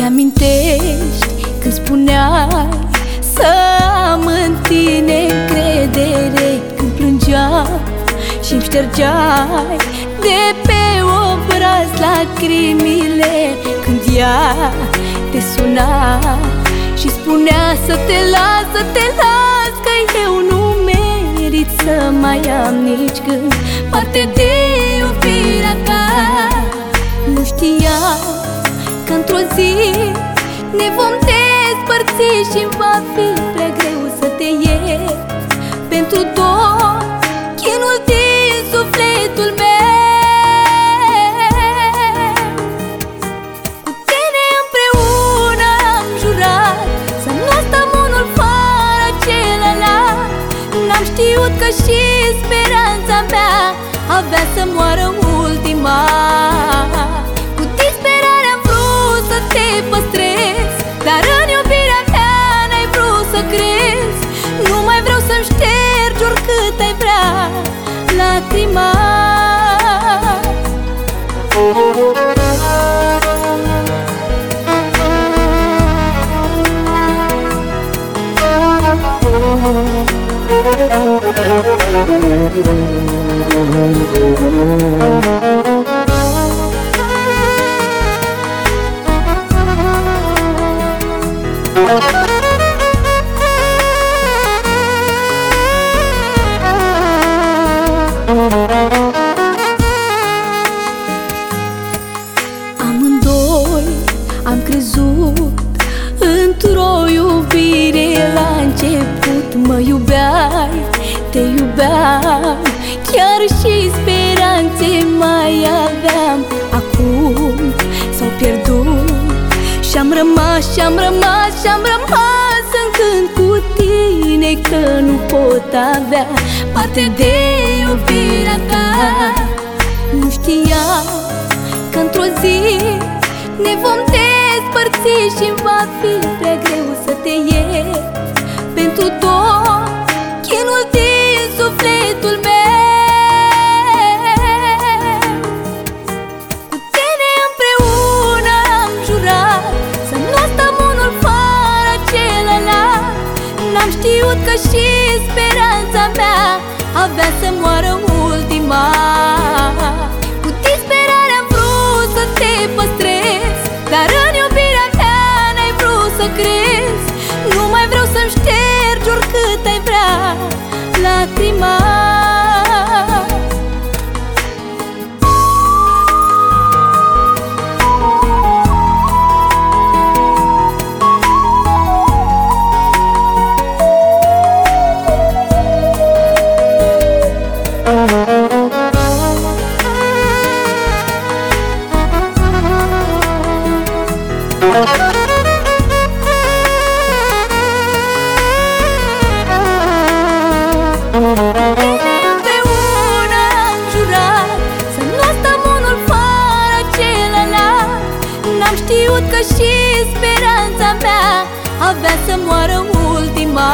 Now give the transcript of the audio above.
Ți amintești când spuneai Să am în tine încredere Când plângeam și îmi ștergeai De pe obraz lacrimile? Când ea te suna Și spunea să te las, să te las Că eu nu merit să mai am nici când Parte de iubirea ta Nu știa că într-o zi ne vom despărți și va fi prea greu să te iei Pentru tot chinul din sufletul meu Cu tine împreună am jurat Să nu stăm unul fără celălalt. N-am știut că și speranța mea Avea să moară ultima sentí más. Am crezut într-o iubire la început. Mă iubeai, te iubeam, chiar și speranțe mai aveam. Acum s-au pierdut și-am rămas, și-am rămas, și-am rămas în când cu tine Că nu pot avea parte de iubirea ta. Nu știam că într-o zi ne vom despărți și va fi prea greu să te iei Pentru tot chinul din sufletul meu. Cu tine împreună am jurat Să nu stăm unul fără celălalt. N-am știut că și speranța mea Avea să moară ultima știut că și speranța mea Avea să moară ultima